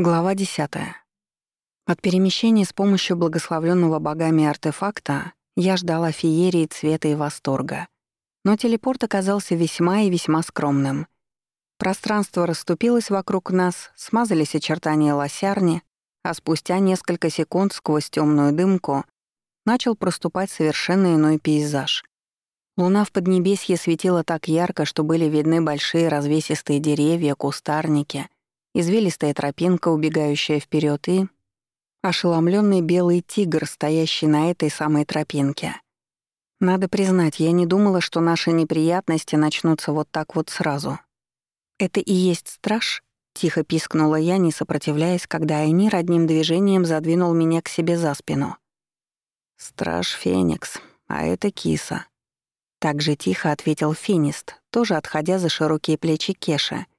Глава 10. От перемещения с помощью благословленного богами артефакта я ждала феерии цвета и восторга. Но телепорт оказался весьма и весьма скромным. Пространство расступилось вокруг нас, смазались очертания лосярни, а спустя несколько секунд сквозь темную дымку начал проступать совершенно иной пейзаж. Луна в Поднебесье светила так ярко, что были видны большие развесистые деревья, кустарники — извилистая тропинка, убегающая вперед, и ошеломленный белый тигр, стоящий на этой самой тропинке. Надо признать, я не думала, что наши неприятности начнутся вот так вот сразу. «Это и есть страж?» — тихо пискнула я, не сопротивляясь, когда Айнир одним движением задвинул меня к себе за спину. «Страж Феникс, а это киса». Так же тихо ответил Финист, тоже отходя за широкие плечи Кеша —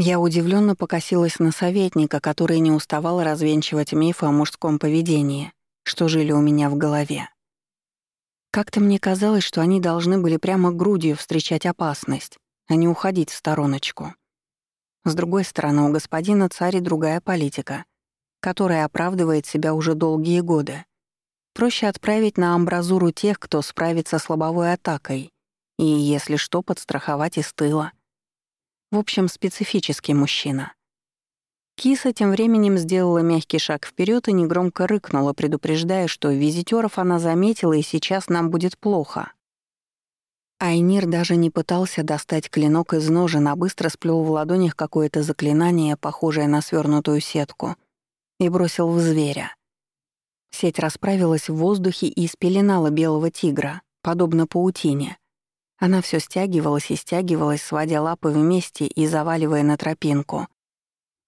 я удивленно покосилась на советника, который не уставал развенчивать мифы о мужском поведении, что жили у меня в голове. Как-то мне казалось, что они должны были прямо грудью встречать опасность, а не уходить в стороночку. С другой стороны, у господина царя другая политика, которая оправдывает себя уже долгие годы. Проще отправить на амбразуру тех, кто справится с лобовой атакой, и, если что, подстраховать из тыла. В общем, специфический мужчина. Киса тем временем сделала мягкий шаг вперед и негромко рыкнула, предупреждая, что визитеров она заметила и сейчас нам будет плохо. Айнир даже не пытался достать клинок из ножен, а быстро сплел в ладонях какое-то заклинание, похожее на свернутую сетку, и бросил в зверя. Сеть расправилась в воздухе и спеленала белого тигра, подобно паутине — она все стягивалась и стягивалась, сводя лапы вместе и заваливая на тропинку.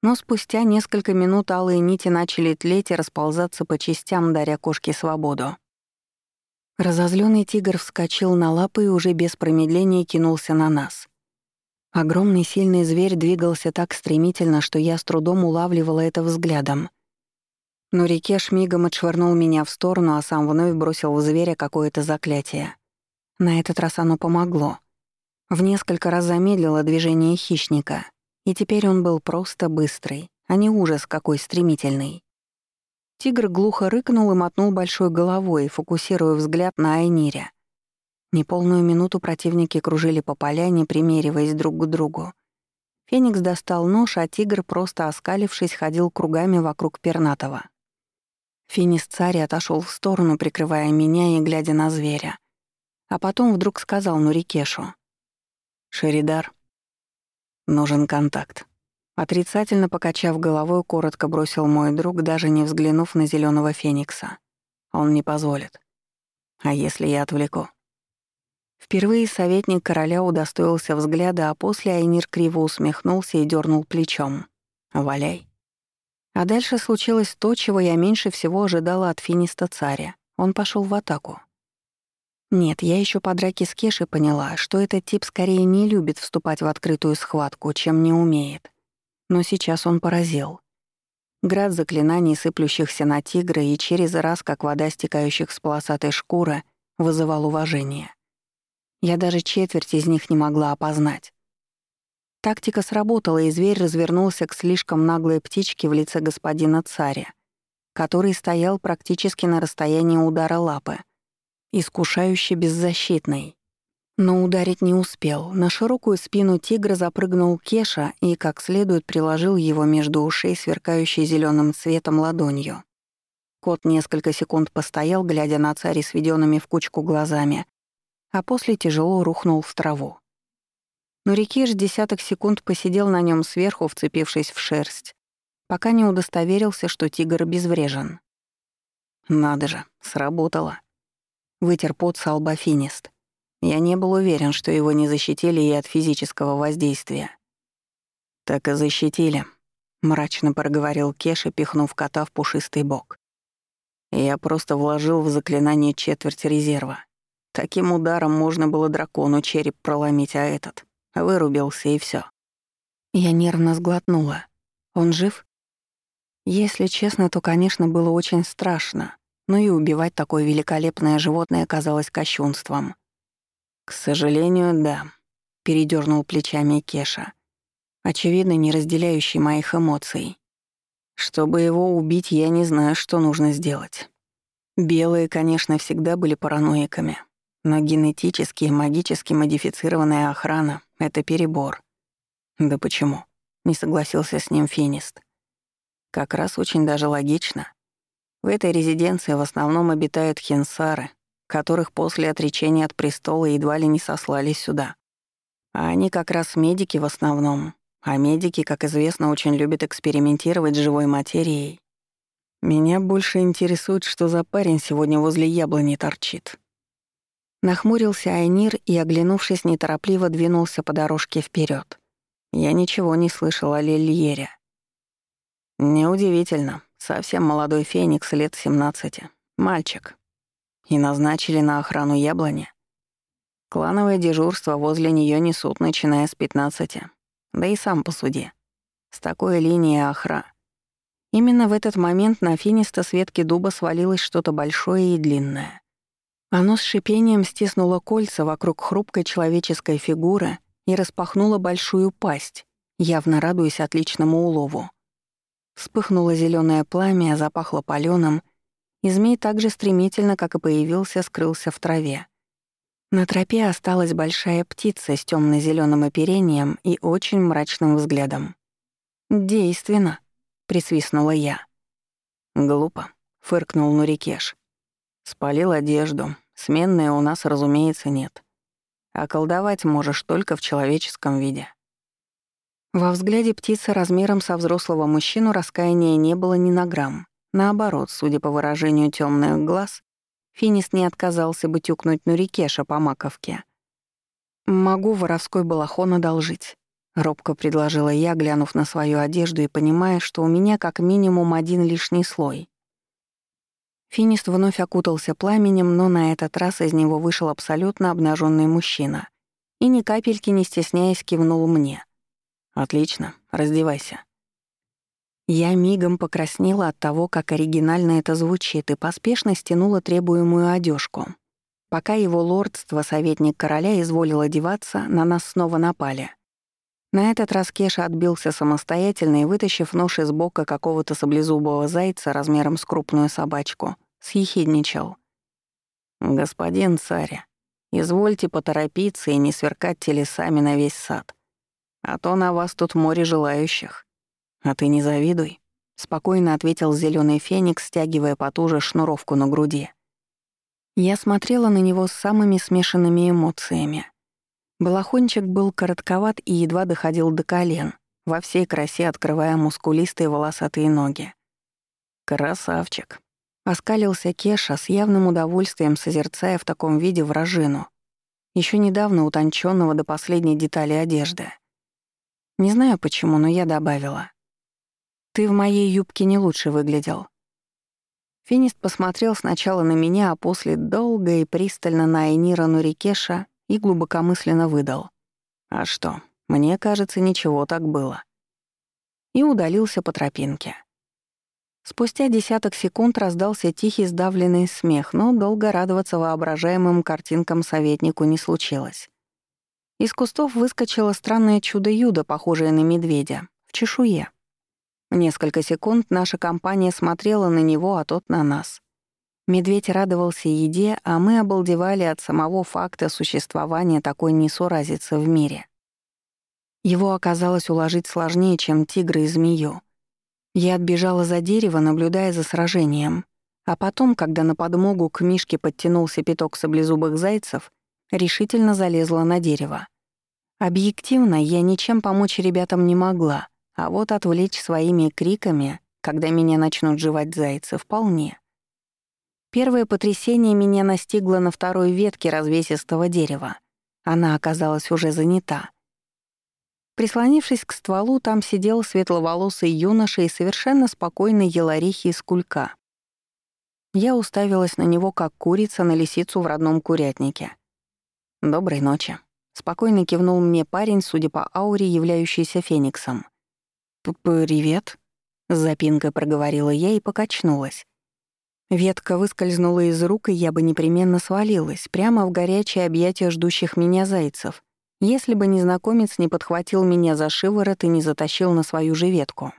Но спустя несколько минут алые нити начали тлеть и расползаться по частям, даря кошке свободу. Разозленный тигр вскочил на лапы и уже без промедления кинулся на нас. Огромный сильный зверь двигался так стремительно, что я с трудом улавливала это взглядом. Но Рикеш мигом отшвырнул меня в сторону, а сам вновь бросил в зверя какое-то заклятие. На этот раз оно помогло. В несколько раз замедлило движение хищника, и теперь он был просто быстрый, а не ужас какой стремительный. Тигр глухо рыкнул и мотнул большой головой, фокусируя взгляд на Айнире. Неполную минуту противники кружили по поляне, примериваясь друг к другу. Феникс достал нож, а тигр, просто оскалившись, ходил кругами вокруг пернатого. Финис царь отошел в сторону, прикрывая меня и глядя на зверя. А потом вдруг сказал Нурикешу. «Шеридар, нужен контакт». Отрицательно покачав головой, коротко бросил мой друг, даже не взглянув на зеленого феникса. Он не позволит. А если я отвлеку? Впервые советник короля удостоился взгляда, а после Айнир криво усмехнулся и дернул плечом. «Валяй». А дальше случилось то, чего я меньше всего ожидала от финиста царя. Он пошел в атаку. Нет, я еще по драке с Кешей поняла, что этот тип скорее не любит вступать в открытую схватку, чем не умеет. Но сейчас он поразил. Град заклинаний, сыплющихся на тигра, и через раз, как вода, стекающих с полосатой шкуры, вызывал уважение. Я даже четверть из них не могла опознать. Тактика сработала, и зверь развернулся к слишком наглой птичке в лице господина царя, который стоял практически на расстоянии удара лапы — искушающе беззащитный. Но ударить не успел. На широкую спину тигра запрыгнул Кеша и как следует приложил его между ушей, сверкающей зеленым цветом ладонью. Кот несколько секунд постоял, глядя на царя сведенными в кучку глазами, а после тяжело рухнул в траву. Но Рикеш десяток секунд посидел на нем сверху, вцепившись в шерсть, пока не удостоверился, что тигр обезврежен. Надо же, сработало. Вытер пот с лба финист. Я не был уверен, что его не защитили и от физического воздействия. «Так и защитили», — мрачно проговорил Кеша, пихнув кота в пушистый бок. Я просто вложил в заклинание четверть резерва. Таким ударом можно было дракону череп проломить, а этот вырубился и все. Я нервно сглотнула. Он жив? Если честно, то, конечно, было очень страшно но и убивать такое великолепное животное казалось кощунством. «К сожалению, да», — передернул плечами Кеша, очевидно, не разделяющий моих эмоций. Чтобы его убить, я не знаю, что нужно сделать. Белые, конечно, всегда были параноиками, но генетически и магически модифицированная охрана — это перебор. Да почему? Не согласился с ним Финист. Как раз очень даже логично. В этой резиденции в основном обитают хинсары, которых после отречения от престола едва ли не сослали сюда. А они как раз медики в основном, а медики, как известно, очень любят экспериментировать с живой материей. Меня больше интересует, что за парень сегодня возле яблони торчит. Нахмурился Айнир и, оглянувшись, неторопливо двинулся по дорожке вперед. Я ничего не слышал о Лильере. Неудивительно. Совсем молодой феникс лет 17. Мальчик. И назначили на охрану яблони. Клановое дежурство возле нее несут, начиная с 15. Да и сам по суде. С такой линией охра. Именно в этот момент на финиста с ветки дуба свалилось что-то большое и длинное. Оно с шипением стиснуло кольца вокруг хрупкой человеческой фигуры и распахнуло большую пасть, явно радуясь отличному улову. Вспыхнуло зеленое пламя, запахло палёным, и змей так же стремительно, как и появился, скрылся в траве. На тропе осталась большая птица с темно зеленым оперением и очень мрачным взглядом. «Действенно», — присвистнула я. «Глупо», — фыркнул Нурикеш. «Спалил одежду. Сменной у нас, разумеется, нет. А колдовать можешь только в человеческом виде». Во взгляде птицы размером со взрослого мужчину раскаяния не было ни на грамм. Наоборот, судя по выражению темных глаз, Финис не отказался бы тюкнуть Нурикеша по маковке. «Могу воровской балахон одолжить», — робко предложила я, глянув на свою одежду и понимая, что у меня как минимум один лишний слой. Финист вновь окутался пламенем, но на этот раз из него вышел абсолютно обнаженный мужчина и ни капельки не стесняясь кивнул мне. «Отлично, раздевайся». Я мигом покраснела от того, как оригинально это звучит, и поспешно стянула требуемую одежку. Пока его лордство, советник короля, изволил одеваться, на нас снова напали. На этот раз Кеша отбился самостоятельно и, вытащив нож из бока какого-то саблезубого зайца размером с крупную собачку, съехидничал. «Господин царя, извольте поторопиться и не сверкать телесами на весь сад, а то на вас тут море желающих». «А ты не завидуй», — спокойно ответил зеленый феникс, стягивая потуже шнуровку на груди. Я смотрела на него с самыми смешанными эмоциями. Балахончик был коротковат и едва доходил до колен, во всей красе открывая мускулистые волосатые ноги. «Красавчик», — оскалился Кеша с явным удовольствием, созерцая в таком виде вражину, еще недавно утонченного до последней детали одежды. Не знаю почему, но я добавила. Ты в моей юбке не лучше выглядел». Финист посмотрел сначала на меня, а после долго и пристально на Айнира Нурикеша и глубокомысленно выдал. «А что, мне кажется, ничего так было». И удалился по тропинке. Спустя десяток секунд раздался тихий сдавленный смех, но долго радоваться воображаемым картинкам советнику не случилось. Из кустов выскочило странное чудо-юдо, похожее на медведя, в чешуе. Несколько секунд наша компания смотрела на него, а тот на нас. Медведь радовался еде, а мы обалдевали от самого факта существования такой несуразицы в мире. Его оказалось уложить сложнее, чем тигра и змею. Я отбежала за дерево, наблюдая за сражением, а потом, когда на подмогу к Мишке подтянулся пяток саблезубых зайцев, решительно залезла на дерево. Объективно, я ничем помочь ребятам не могла — а вот отвлечь своими криками, когда меня начнут жевать зайцы, вполне. Первое потрясение меня настигло на второй ветке развесистого дерева. Она оказалась уже занята. Прислонившись к стволу, там сидел светловолосый юноша и совершенно спокойный еларихи из кулька. Я уставилась на него, как курица на лисицу в родном курятнике. «Доброй ночи», — спокойно кивнул мне парень, судя по ауре, являющийся фениксом. «Привет», — с запинкой проговорила я и покачнулась. Ветка выскользнула из рук, и я бы непременно свалилась, прямо в горячее объятие ждущих меня зайцев, если бы незнакомец не подхватил меня за шиворот и не затащил на свою же ветку.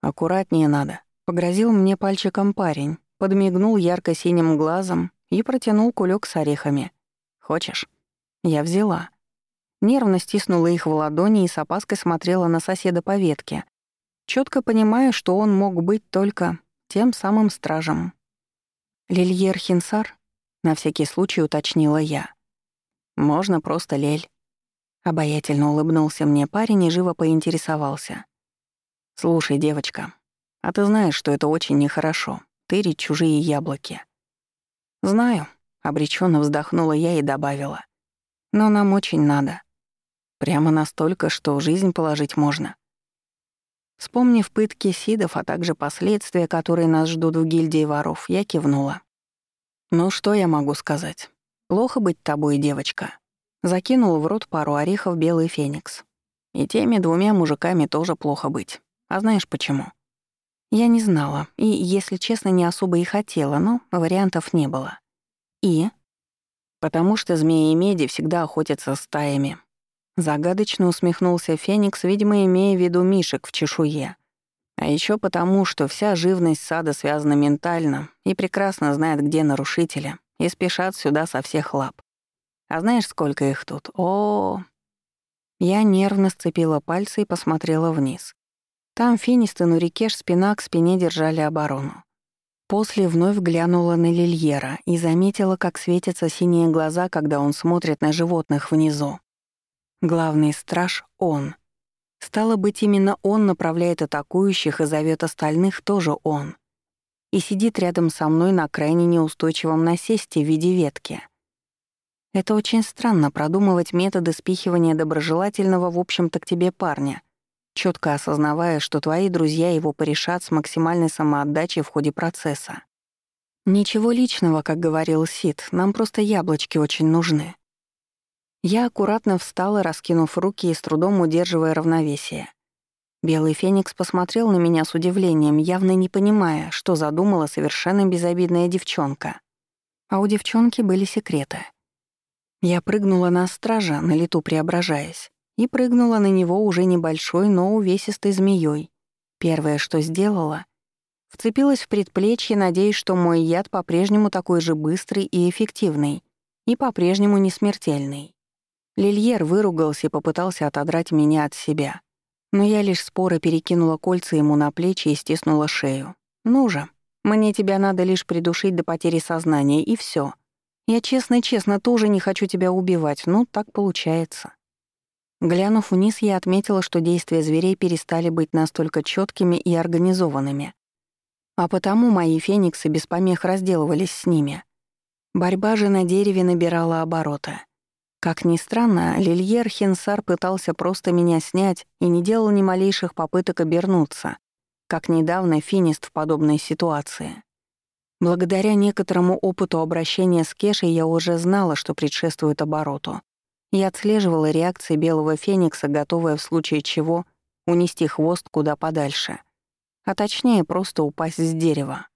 «Аккуратнее надо», — погрозил мне пальчиком парень, подмигнул ярко-синим глазом и протянул кулек с орехами. «Хочешь?» Я взяла. Нервно стиснула их в ладони и с опаской смотрела на соседа по ветке, четко понимая, что он мог быть только тем самым стражем. «Лильер Хинсар?» — на всякий случай уточнила я. «Можно просто Лель». Обаятельно улыбнулся мне парень и живо поинтересовался. «Слушай, девочка, а ты знаешь, что это очень нехорошо — тырить чужие яблоки?» «Знаю», — обреченно вздохнула я и добавила. «Но нам очень надо. Прямо настолько, что жизнь положить можно». Вспомнив пытки Сидов, а также последствия, которые нас ждут в гильдии воров, я кивнула. «Ну что я могу сказать? Плохо быть тобой, девочка». Закинул в рот пару орехов белый феникс. И теми двумя мужиками тоже плохо быть. А знаешь почему? Я не знала, и, если честно, не особо и хотела, но вариантов не было. И? Потому что змеи и меди всегда охотятся стаями, Загадочно усмехнулся Феникс, видимо, имея в виду мишек в чешуе. А еще потому, что вся живность сада связана ментально и прекрасно знает, где нарушители, и спешат сюда со всех лап. А знаешь, сколько их тут? О, -о. Я нервно сцепила пальцы и посмотрела вниз. Там Финист и Нурикеш спина к спине держали оборону. После вновь глянула на Лильера и заметила, как светятся синие глаза, когда он смотрит на животных внизу. Главный страж — он. Стало быть, именно он направляет атакующих и зовет остальных тоже он. И сидит рядом со мной на крайне неустойчивом насесте в виде ветки. Это очень странно продумывать методы спихивания доброжелательного в общем-то к тебе парня, четко осознавая, что твои друзья его порешат с максимальной самоотдачей в ходе процесса. Ничего личного, как говорил Сид, нам просто яблочки очень нужны. Я аккуратно встала, раскинув руки и с трудом удерживая равновесие. Белый феникс посмотрел на меня с удивлением, явно не понимая, что задумала совершенно безобидная девчонка. А у девчонки были секреты. Я прыгнула на стража, на лету преображаясь, и прыгнула на него уже небольшой, но увесистой змеей. Первое, что сделала — вцепилась в предплечье, надеясь, что мой яд по-прежнему такой же быстрый и эффективный, и по-прежнему не смертельный. Лильер выругался и попытался отодрать меня от себя. Но я лишь споро перекинула кольца ему на плечи и стиснула шею. «Ну же, мне тебя надо лишь придушить до потери сознания, и все. Я честно-честно тоже не хочу тебя убивать, но так получается». Глянув вниз, я отметила, что действия зверей перестали быть настолько четкими и организованными. А потому мои фениксы без помех разделывались с ними. Борьба же на дереве набирала обороты — как ни странно, Лильер Хинсар пытался просто меня снять и не делал ни малейших попыток обернуться, как недавно Финист в подобной ситуации. Благодаря некоторому опыту обращения с Кешей я уже знала, что предшествует обороту. Я отслеживала реакции Белого Феникса, готовая в случае чего унести хвост куда подальше. А точнее, просто упасть с дерева.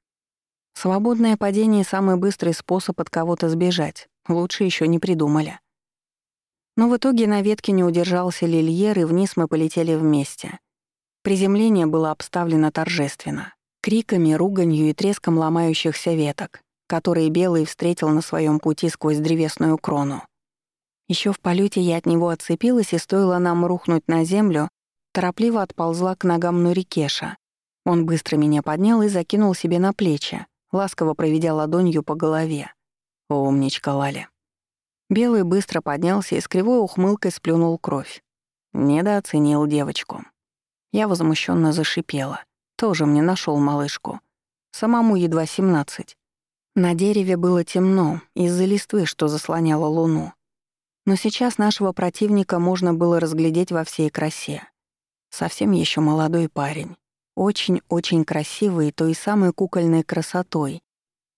Свободное падение — самый быстрый способ от кого-то сбежать. Лучше еще не придумали. Но в итоге на ветке не удержался Лильер, и вниз мы полетели вместе. Приземление было обставлено торжественно. Криками, руганью и треском ломающихся веток, которые Белый встретил на своем пути сквозь древесную крону. Еще в полете я от него отцепилась, и стоило нам рухнуть на землю, торопливо отползла к ногам Нурикеша. Он быстро меня поднял и закинул себе на плечи, ласково проведя ладонью по голове. «Умничка, Лали. Белый быстро поднялся и с кривой ухмылкой сплюнул кровь. Недооценил девочку. Я возмущенно зашипела. Тоже мне нашел малышку. Самому едва семнадцать. На дереве было темно из-за листвы, что заслоняло луну. Но сейчас нашего противника можно было разглядеть во всей красе. Совсем еще молодой парень. Очень-очень красивый той самой кукольной красотой,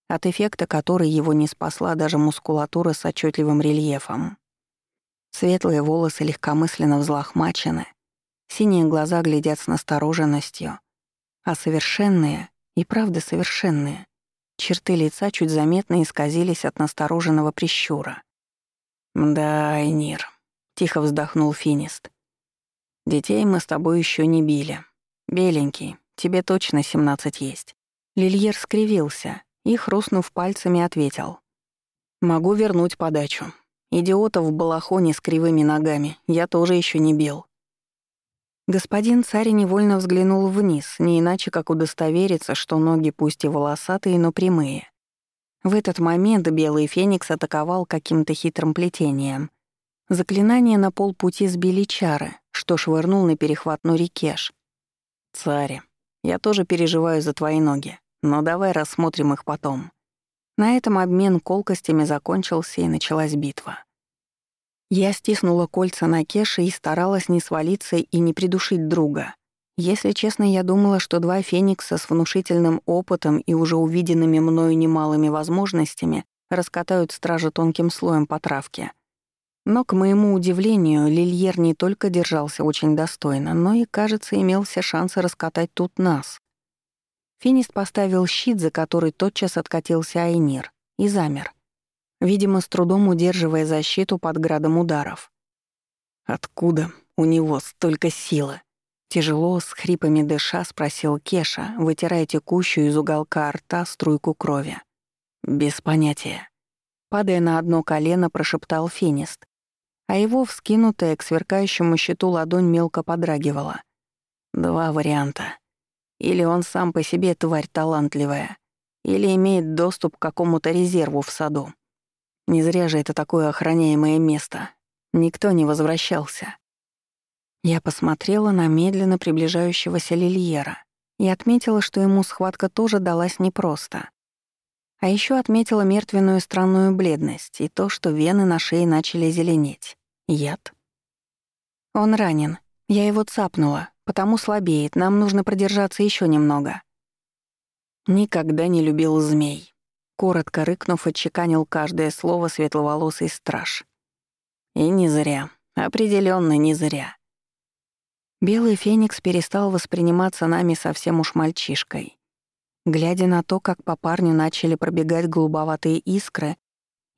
от эффекта которой его не спасла даже мускулатура с отчетливым рельефом. Светлые волосы легкомысленно взлохмачены, синие глаза глядят с настороженностью, а совершенные, и правда совершенные, черты лица чуть заметно исказились от настороженного прищура. «Да, Айнир», — тихо вздохнул Финист. «Детей мы с тобой еще не били. Беленький, тебе точно 17 есть». Лильер скривился и, хрустнув пальцами, ответил. «Могу вернуть подачу. Идиотов в балахоне с кривыми ногами я тоже еще не бил». Господин царь невольно взглянул вниз, не иначе как удостовериться, что ноги пусть и волосатые, но прямые. В этот момент белый феникс атаковал каким-то хитрым плетением. Заклинание на полпути сбили чары, что швырнул на перехват Нурикеш. «Царь, я тоже переживаю за твои ноги, но давай рассмотрим их потом». На этом обмен колкостями закончился и началась битва. Я стиснула кольца на Кеше и старалась не свалиться и не придушить друга. Если честно, я думала, что два феникса с внушительным опытом и уже увиденными мною немалыми возможностями раскатают стража тонким слоем по травке. Но, к моему удивлению, Лильер не только держался очень достойно, но и, кажется, имелся шанс раскатать тут нас. Финист поставил щит, за который тотчас откатился Айнир, и замер — видимо, с трудом удерживая защиту под градом ударов. «Откуда у него столько силы?» Тяжело, с хрипами дыша, спросил Кеша, вытирая текущую из уголка рта струйку крови. «Без понятия». Падая на одно колено, прошептал Финист, а его вскинутая к сверкающему щиту ладонь мелко подрагивала. Два варианта. Или он сам по себе тварь талантливая, или имеет доступ к какому-то резерву в саду. Не зря же это такое охраняемое место. Никто не возвращался. Я посмотрела на медленно приближающегося Лильера и отметила, что ему схватка тоже далась непросто. А еще отметила мертвенную странную бледность и то, что вены на шее начали зеленеть. Яд. Он ранен. Я его цапнула, потому слабеет, нам нужно продержаться еще немного. Никогда не любил змей. Коротко рыкнув, отчеканил каждое слово светловолосый страж. И не зря. определенно не зря. Белый феникс перестал восприниматься нами совсем уж мальчишкой. Глядя на то, как по парню начали пробегать голубоватые искры,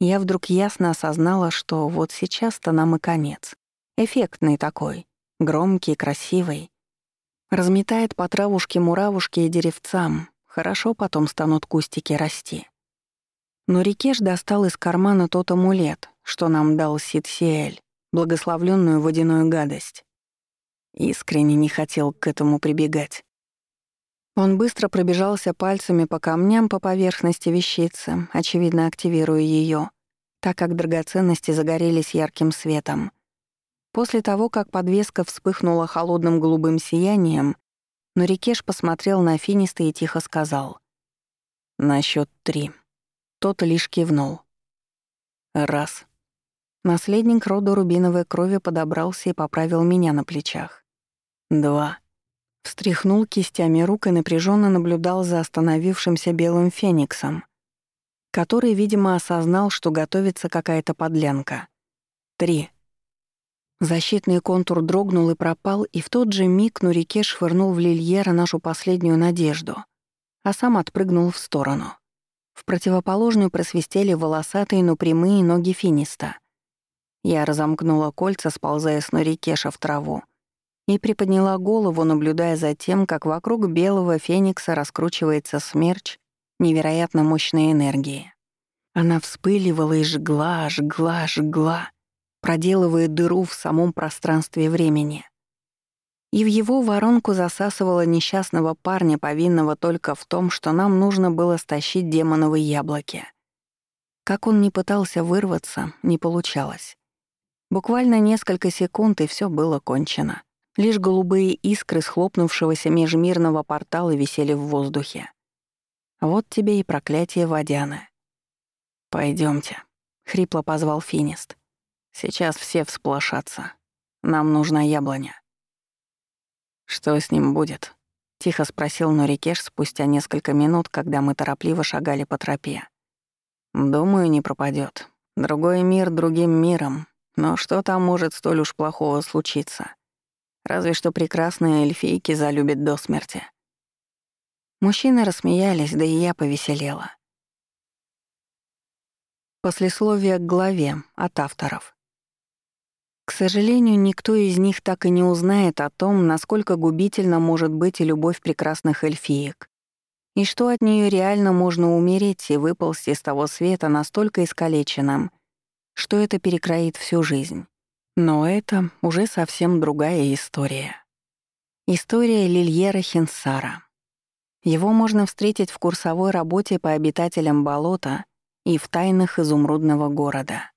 я вдруг ясно осознала, что вот сейчас-то нам и конец. Эффектный такой, громкий, красивый. Разметает по травушке-муравушке и деревцам, хорошо потом станут кустики расти. Но Рикеш достал из кармана тот амулет, что нам дал Сид Сиэль, благословленную водяную гадость. Искренне не хотел к этому прибегать. Он быстро пробежался пальцами по камням по поверхности вещицы, очевидно активируя ее, так как драгоценности загорелись ярким светом. После того, как подвеска вспыхнула холодным голубым сиянием, Нурикеш посмотрел на Финиста и тихо сказал. «На счёт три». Тот лишь кивнул. Раз. Наследник рода рубиновой крови подобрался и поправил меня на плечах. Два. Встряхнул кистями рук и напряженно наблюдал за остановившимся белым фениксом, который, видимо, осознал, что готовится какая-то подлянка. Три. Защитный контур дрогнул и пропал, и в тот же миг Нурике швырнул в Лильера нашу последнюю надежду, а сам отпрыгнул в сторону. В противоположную просвистели волосатые, но прямые ноги финиста. Я разомкнула кольца, сползая с Норикеша в траву, и приподняла голову, наблюдая за тем, как вокруг белого феникса раскручивается смерч невероятно мощной энергии. Она вспыливала и жгла, жгла, жгла, проделывая дыру в самом пространстве времени и в его воронку засасывала несчастного парня, повинного только в том, что нам нужно было стащить демоновы яблоки. Как он не пытался вырваться, не получалось. Буквально несколько секунд, и все было кончено. Лишь голубые искры схлопнувшегося межмирного портала висели в воздухе. Вот тебе и проклятие водяны. Пойдемте, хрипло позвал Финист. «Сейчас все всплошатся. Нам нужна яблоня». «Что с ним будет?» — тихо спросил Норикеш спустя несколько минут, когда мы торопливо шагали по тропе. «Думаю, не пропадет. Другой мир другим миром, но что там может столь уж плохого случиться? Разве что прекрасные эльфийки залюбят до смерти». Мужчины рассмеялись, да и я повеселела. Послесловие к главе от авторов. К сожалению, никто из них так и не узнает о том, насколько губительно может быть и любовь прекрасных эльфиек, и что от нее реально можно умереть и выползти с того света настолько искалеченным, что это перекроит всю жизнь. Но это уже совсем другая история. История Лильера Хинсара. Его можно встретить в курсовой работе по обитателям болота и в тайнах изумрудного города.